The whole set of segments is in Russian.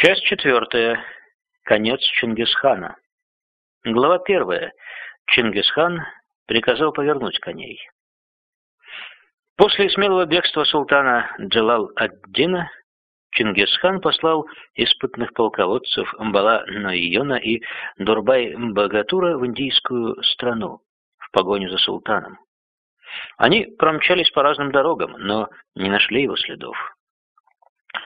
Часть четвертая. Конец Чингисхана. Глава первая. Чингисхан приказал повернуть коней. После смелого бегства султана Джалал-ад-Дина Чингисхан послал испытных полководцев Мбала Нойона и Дурбай-Багатура в индийскую страну в погоню за султаном. Они промчались по разным дорогам, но не нашли его следов.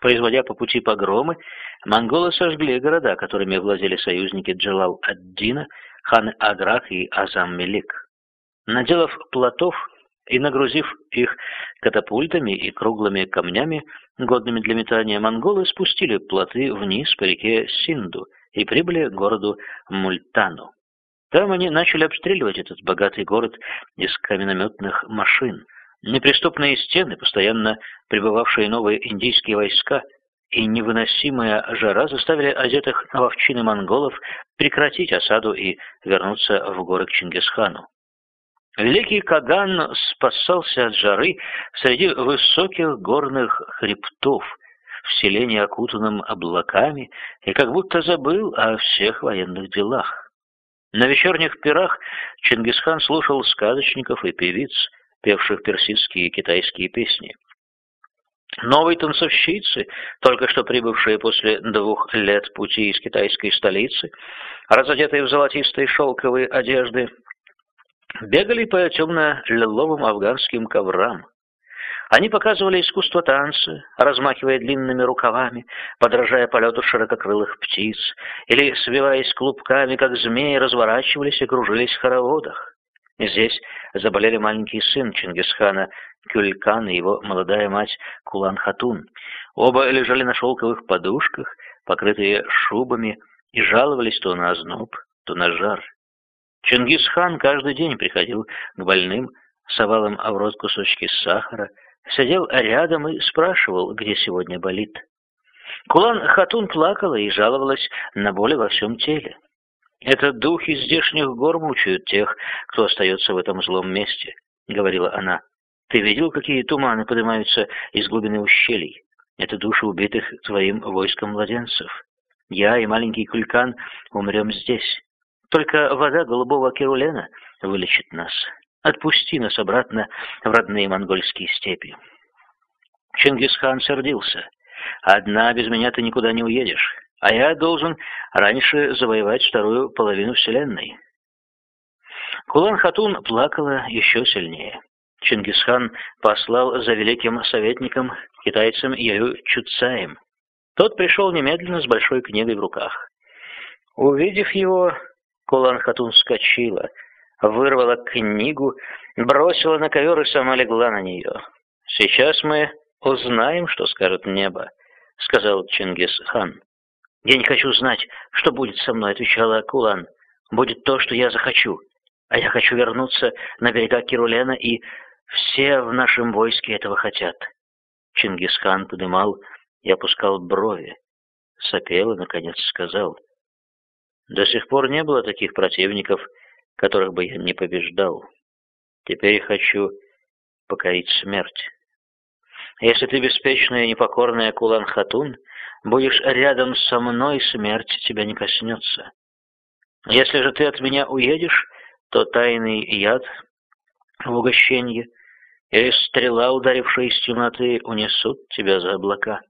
Производя по пути погромы, монголы сожгли города, которыми владели союзники Джалал-ад-Дина, хан Аграх и Азам-Мелик. Наделав плотов и нагрузив их катапультами и круглыми камнями, годными для метания, монголы спустили плоты вниз по реке Синду и прибыли к городу Мультану. Там они начали обстреливать этот богатый город из каменометных машин. Неприступные стены, постоянно прибывавшие новые индийские войска и невыносимая жара заставили одетых в овчины монголов прекратить осаду и вернуться в горы к Чингисхану. Великий Каган спасался от жары среди высоких горных хребтов, в селении, окутанном облаками, и как будто забыл о всех военных делах. На вечерних пирах Чингисхан слушал сказочников и певиц, певших персидские и китайские песни. Новые танцовщицы, только что прибывшие после двух лет пути из китайской столицы, разодетые в золотистые шелковые одежды, бегали по темно-лиловым афганским коврам. Они показывали искусство танца, размахивая длинными рукавами, подражая полету ширококрылых птиц, или, свиваясь клубками, как змеи, разворачивались и кружились в хороводах. Здесь заболели маленький сын Чингисхана, Кюлькан и его молодая мать Кулан-Хатун. Оба лежали на шелковых подушках, покрытые шубами, и жаловались то на озноб, то на жар. Чингисхан каждый день приходил к больным, совал им в рот кусочки сахара, сидел рядом и спрашивал, где сегодня болит. Кулан Хатун плакала и жаловалась на боли во всем теле. «Это духи здешних гор мучают тех, кто остается в этом злом месте», — говорила она. «Ты видел, какие туманы поднимаются из глубины ущелий? Это души убитых твоим войском младенцев. Я и маленький Кулькан умрем здесь. Только вода голубого Керулена вылечит нас. Отпусти нас обратно в родные монгольские степи. Чингисхан сердился. Одна без меня ты никуда не уедешь, а я должен раньше завоевать вторую половину Вселенной. Кулан-Хатун плакала еще сильнее. Чингисхан послал за великим советником, китайцем Яю Чуцаем. Тот пришел немедленно с большой книгой в руках. Увидев его, Кулан-Хатун вскочила, вырвала книгу, бросила на ковер и сама легла на нее. «Сейчас мы узнаем, что скажет небо», — сказал Чингис-хан. «Я не хочу знать, что будет со мной», — отвечала Кулан. «Будет то, что я захочу. А я хочу вернуться на берега Кирулена, и все в нашем войске этого хотят». Чингисхан подымал и опускал брови. Сопел и, наконец, сказал — до сих пор не было таких противников, которых бы я не побеждал. Теперь я хочу покорить смерть. Если ты беспечная и непокорная Кулан-Хатун, будешь рядом со мной, смерть тебя не коснется. Если же ты от меня уедешь, то тайный яд в угощенье или стрела, ударившая из темноты, унесут тебя за облака.